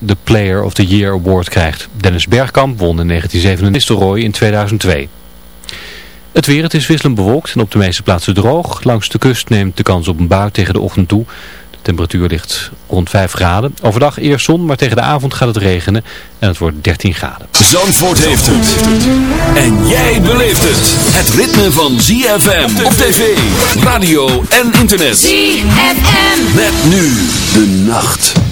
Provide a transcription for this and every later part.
De Player of the Year Award krijgt. Dennis Bergkamp won in 1997 Roy in 2002. Het weer, het is wisselend bewolkt en op de meeste plaatsen droog. Langs de kust neemt de kans op een bui tegen de ochtend toe. De temperatuur ligt rond 5 graden. Overdag eerst zon, maar tegen de avond gaat het regenen en het wordt 13 graden. Zandvoort heeft het. En jij beleeft het. Het ritme van ZFM op tv, radio en internet. ZFM. Met nu de nacht.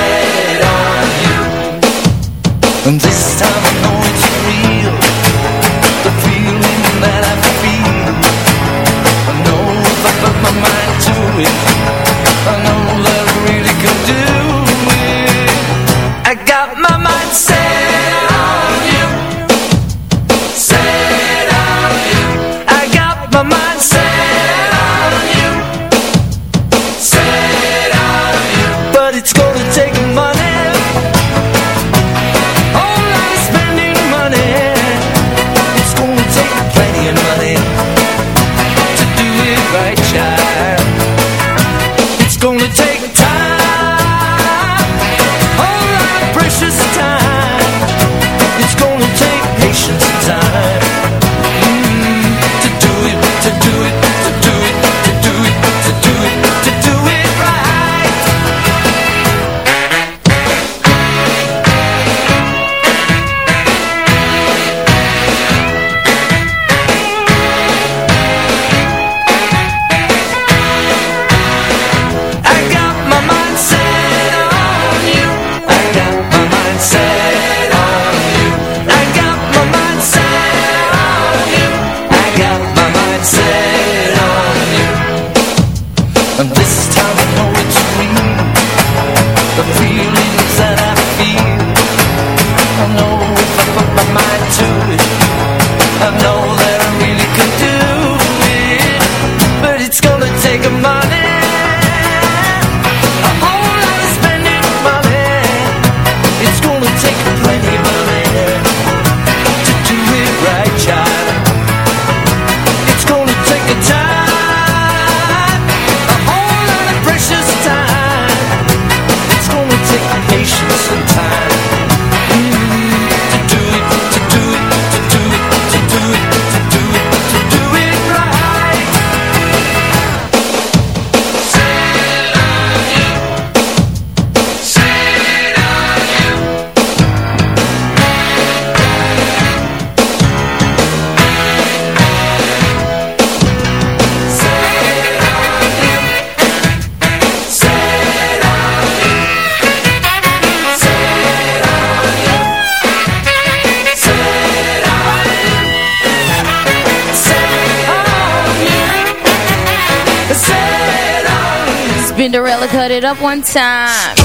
cut it up one time.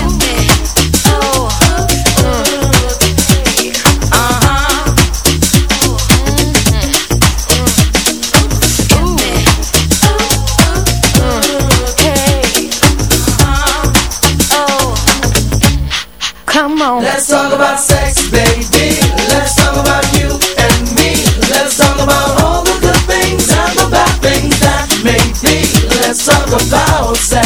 Let's talk about sex, baby. Let's talk about you and me. Let's talk about all the good things and the bad things that may be. Let's talk about sex.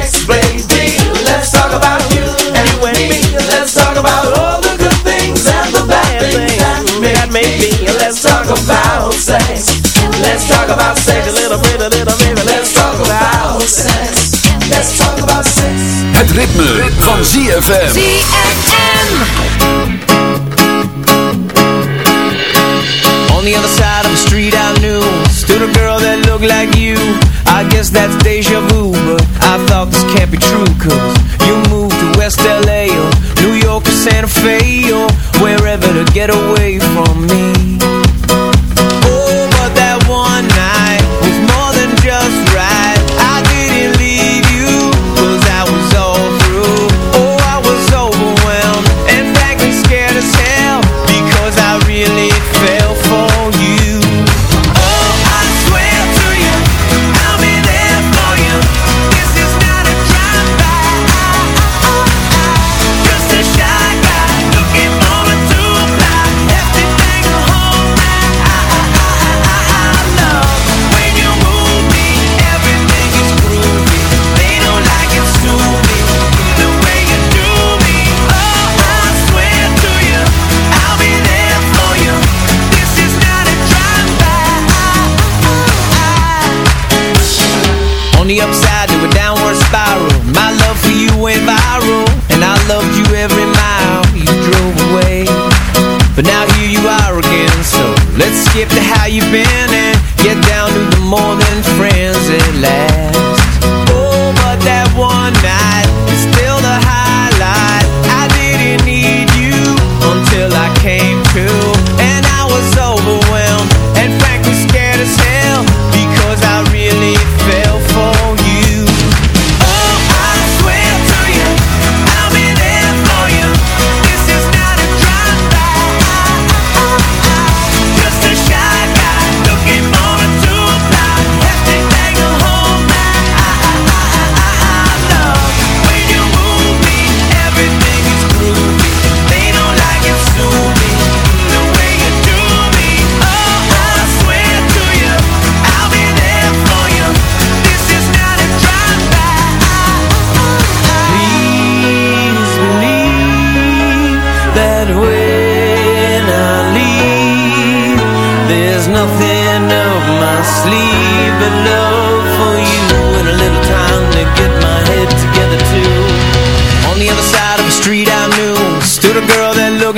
about sex. Let's talk about sex. A little bit, a little baby. Let's talk about sex. Let's talk about sex. Het ritme, van ZFM. On the other side of the street I knew Stood a girl that looked like you I guess that's deja vu But I thought this can't be true Cause you moved to West LA Or New York or Santa Fe Or wherever to get away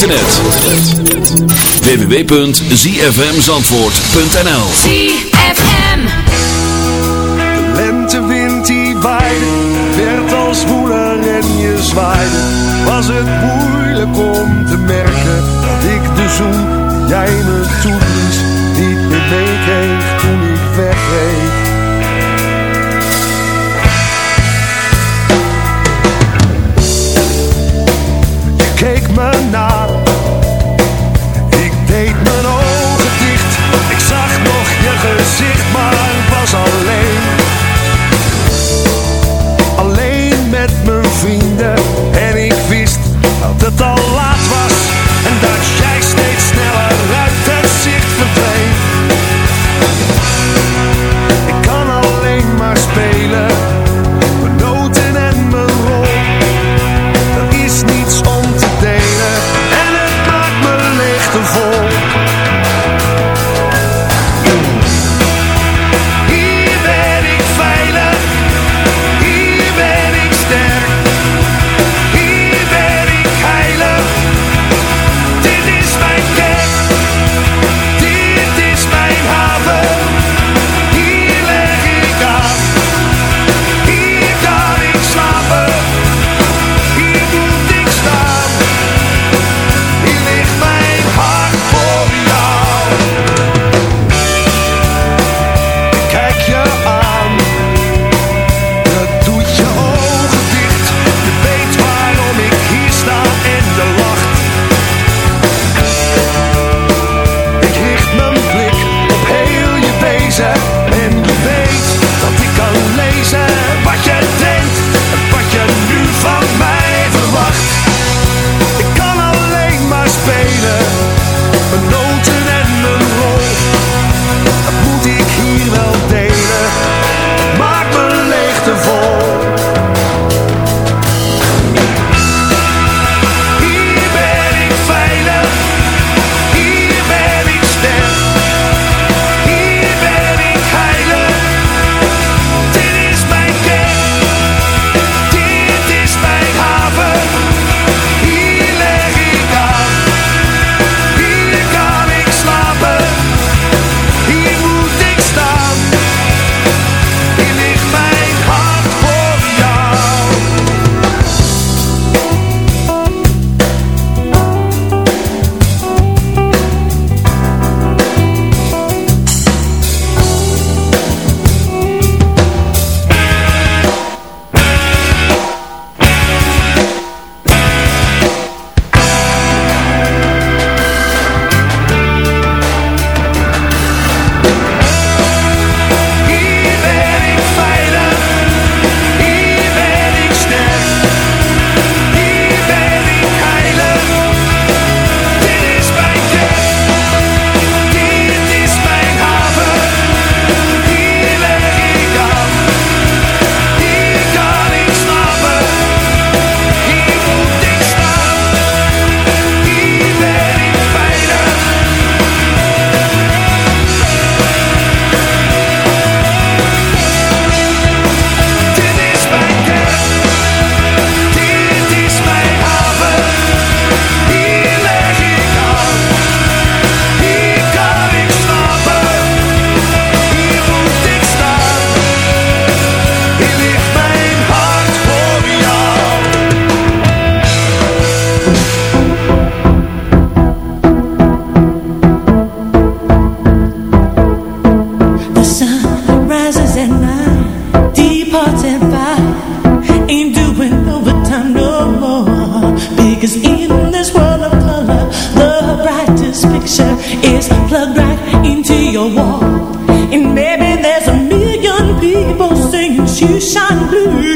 internet. www.zfmzandvoort.nl ZFM De lentewind die waaide, werd als woeler en je zwaaide. Was het moeilijk om te merken dat ik de zoen, jij son this picture is plugged right into your wall. And maybe there's a million people singing shoeshine blues.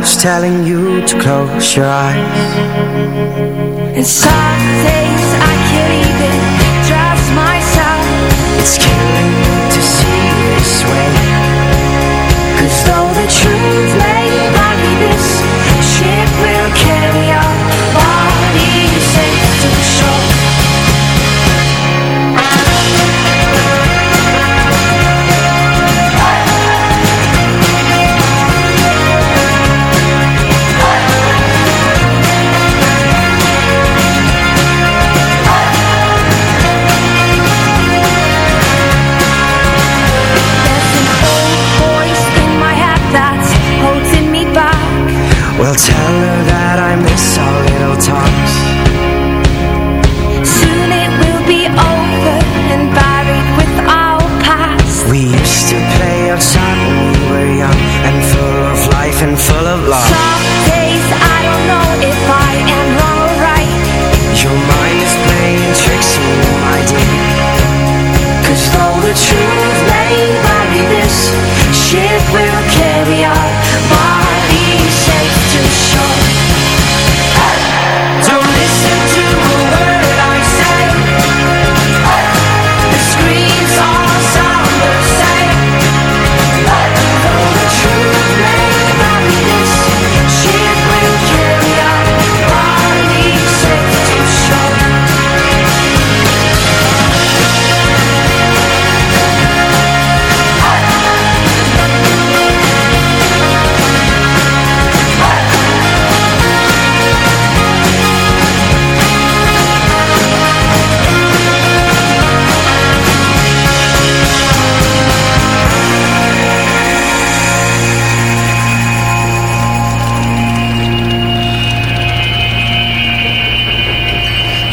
clock's telling you to close your eyes. And some things I can't even trust myself. It's killing me to see this way. Cause though the truth may vary this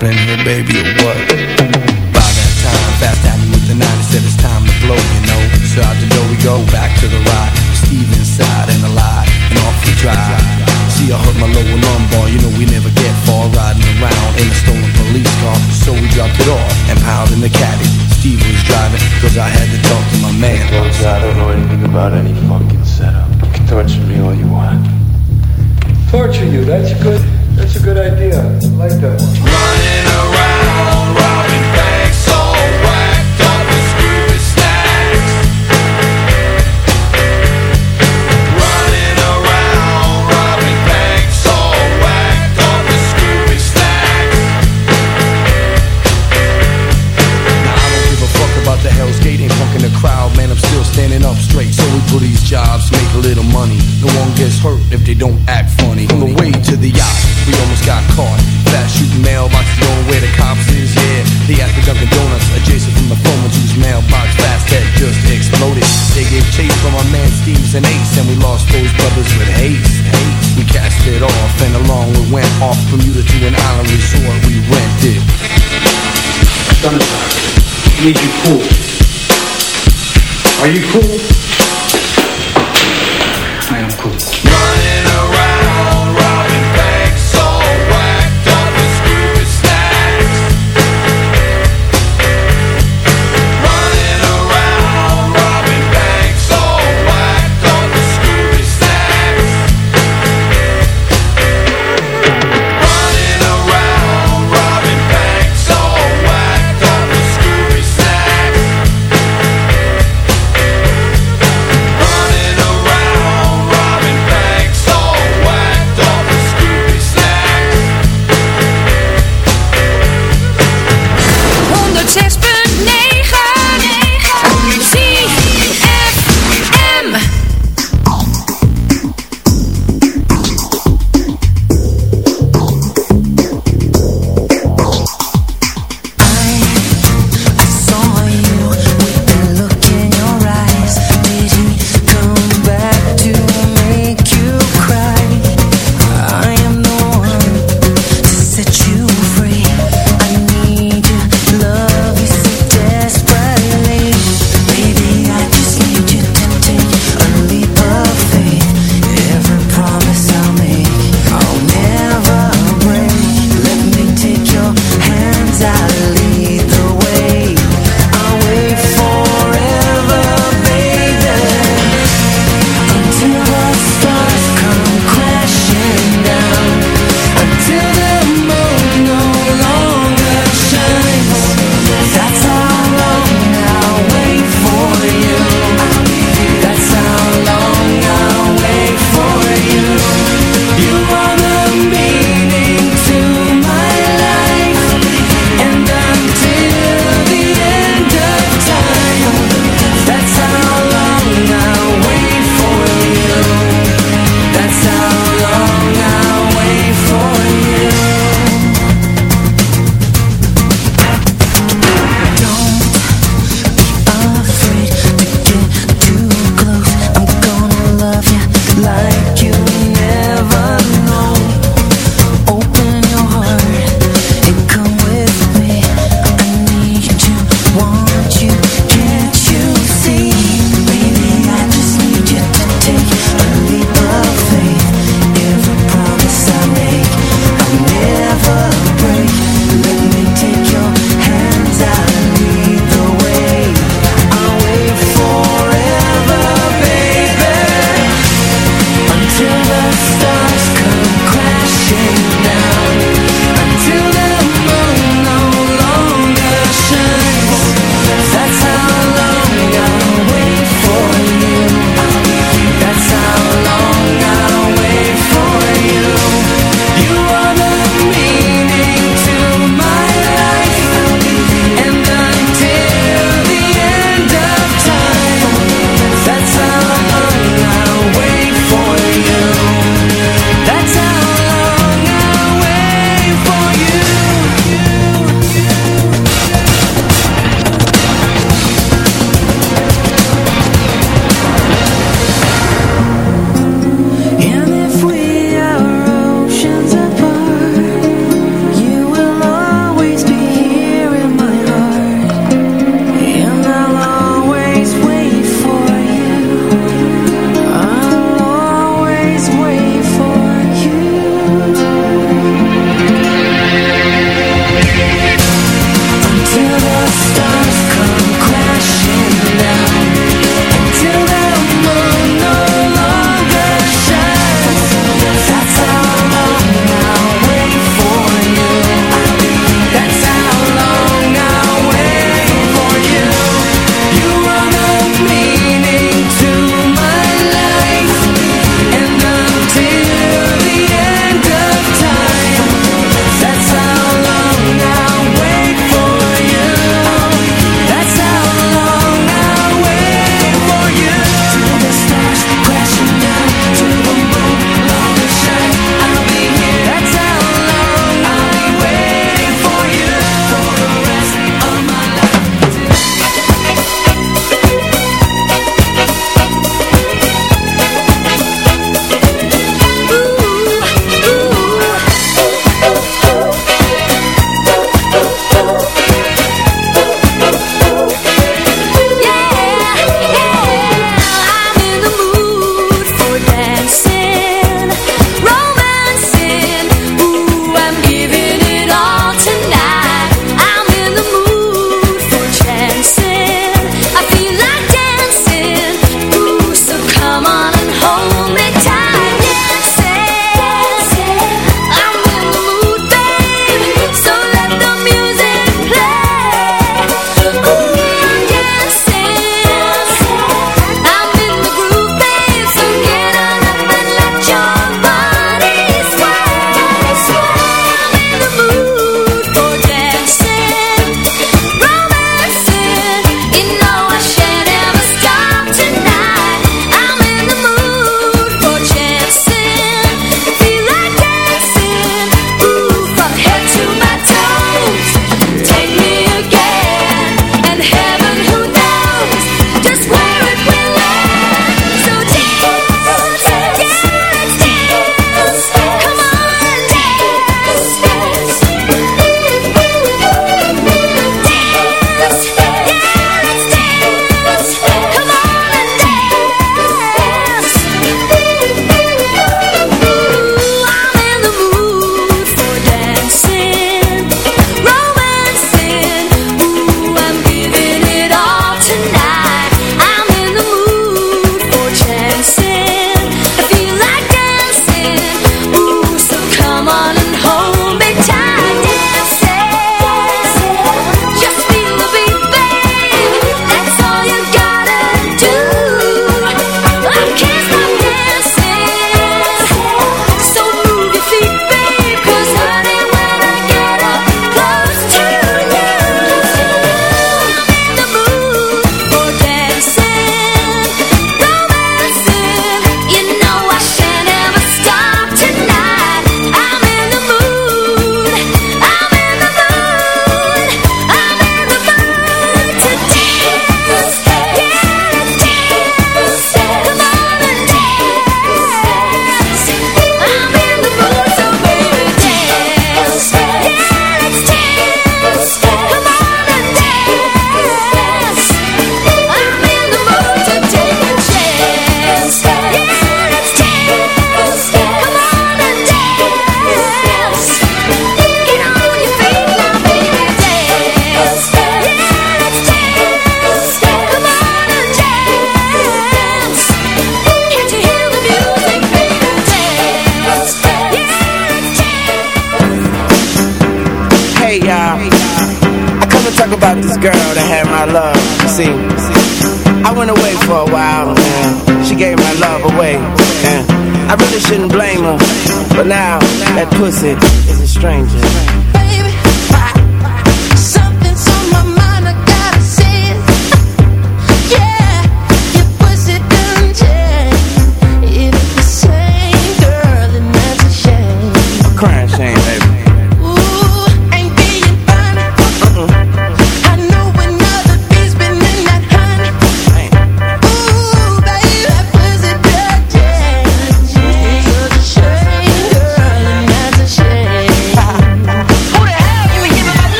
happening here, baby, or what? By that time, fast happened with the nine, it said it's time to blow, you know. So out the door we go, back to the ride. Steve inside and alive, and off we drive. See, I hurt my lower lumbar, you know we never get far riding around in a stolen police car. So we dropped it off and piled in the caddy. Steve was driving, cause I had to talk to my man. Look, I don't know anything about any fucking setup. You can torture me all you want. Torture you, that's good. That's a good idea. I like that one. Running around, robbing banks, all whacked up with Scooby snacks. Running around, robbing banks, all whacked up with Scooby snacks. Now I don't give a fuck about the Hell's Gate ain't fucking the crowd, man. I'm still standing up straight. So we do these jobs, make a little money. No one gets hurt if they don't act funny. On the way to the yacht, we almost got caught. Fast shooting mailboxes going where the cops is, yeah. They asked for Dunkin' Donuts adjacent from the phone whose mailbox fast had just exploded. They gave chase from our man Steve's and Ace, and we lost those brothers with haste. haste. We cast it off, and along we went off from Bermuda to an island resort we rented. I need you cool. Are you cool?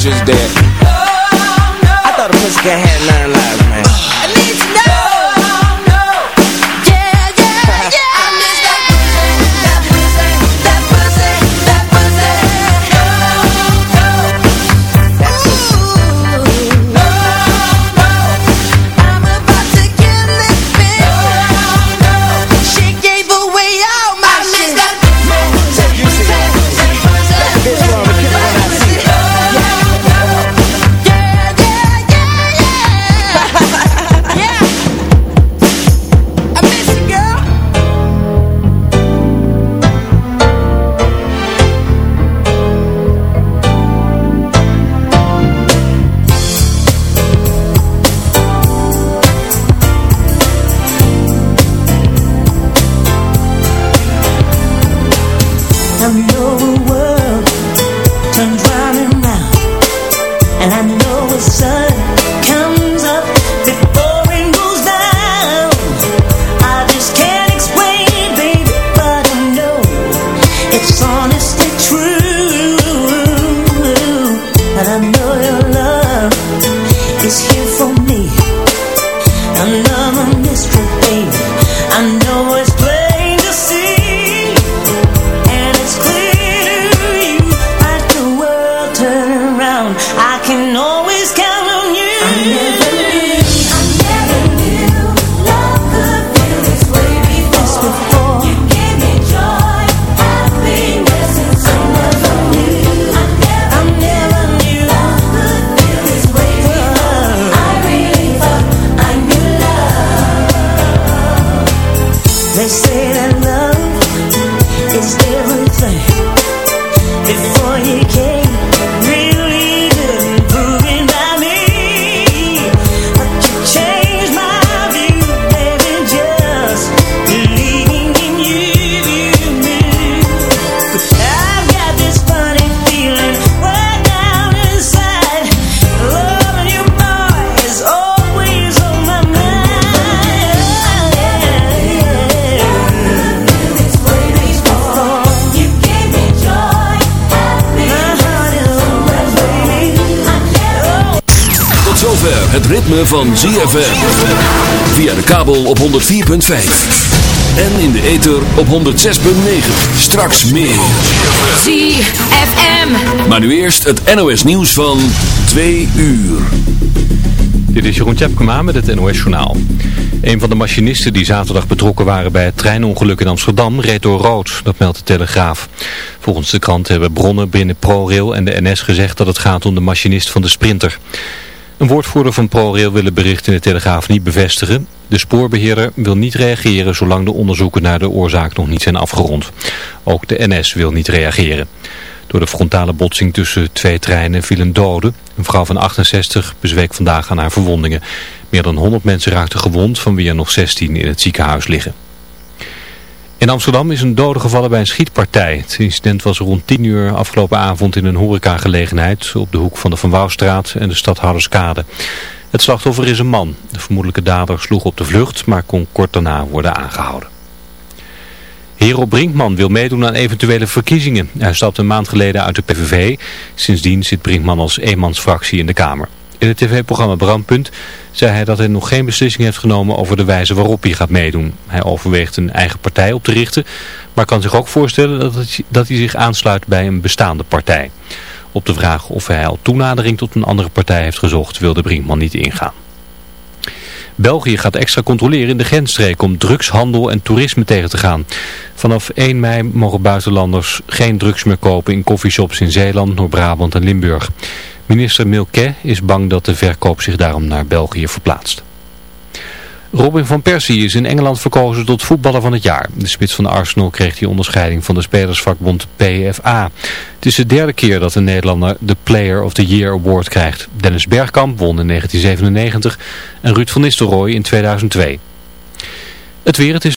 just that. I thought a pussycat had nine. You. ZFM. Via de kabel op 104.5. En in de ether op 106.9. Straks meer. ZFM. Maar nu eerst het NOS nieuws van 2 uur. Dit is Jeroen Tjepkema met het NOS Journaal. Een van de machinisten die zaterdag betrokken waren bij het treinongeluk in Amsterdam reed door rood, dat meldt de Telegraaf. Volgens de krant hebben bronnen binnen ProRail en de NS gezegd dat het gaat om de machinist van de Sprinter. Een woordvoerder van ProRail wil het bericht in de Telegraaf niet bevestigen. De spoorbeheerder wil niet reageren zolang de onderzoeken naar de oorzaak nog niet zijn afgerond. Ook de NS wil niet reageren. Door de frontale botsing tussen twee treinen viel een dode. Een vrouw van 68 bezweek vandaag aan haar verwondingen. Meer dan 100 mensen raakten gewond, van wie er nog 16 in het ziekenhuis liggen. In Amsterdam is een dode gevallen bij een schietpartij. Het incident was rond 10 uur afgelopen avond in een horecagelegenheid op de hoek van de Van Wouwstraat en de Stadhouderskade. Het slachtoffer is een man. De vermoedelijke dader sloeg op de vlucht, maar kon kort daarna worden aangehouden. Hero Brinkman wil meedoen aan eventuele verkiezingen. Hij stapte een maand geleden uit de PVV. Sindsdien zit Brinkman als eenmansfractie in de Kamer. In het tv-programma Brandpunt zei hij dat hij nog geen beslissing heeft genomen over de wijze waarop hij gaat meedoen. Hij overweegt een eigen partij op te richten, maar kan zich ook voorstellen dat, hij zich aansluit bij een bestaande partij. Op de vraag of hij al toenadering tot een andere partij heeft gezocht, wilde Brinkman niet ingaan. België gaat extra controleren in de grensstreek om drugshandel en toerisme tegen te gaan. Vanaf 1 mei mogen buitenlanders geen drugs meer kopen in coffeeshops in Zeeland, Noord-Brabant en Limburg. Minister Milquet is bang dat de verkoop zich daarom naar België verplaatst. Robin van Persie is in Engeland verkozen tot voetballer van het jaar. De spits van Arsenal kreeg die onderscheiding van de spelersvakbond PFA. Het is de derde keer dat een Nederlander de Player of the Year Award krijgt. Dennis Bergkamp won in 1997 en Ruud van Nistelrooy in 2002. Het weer, het is...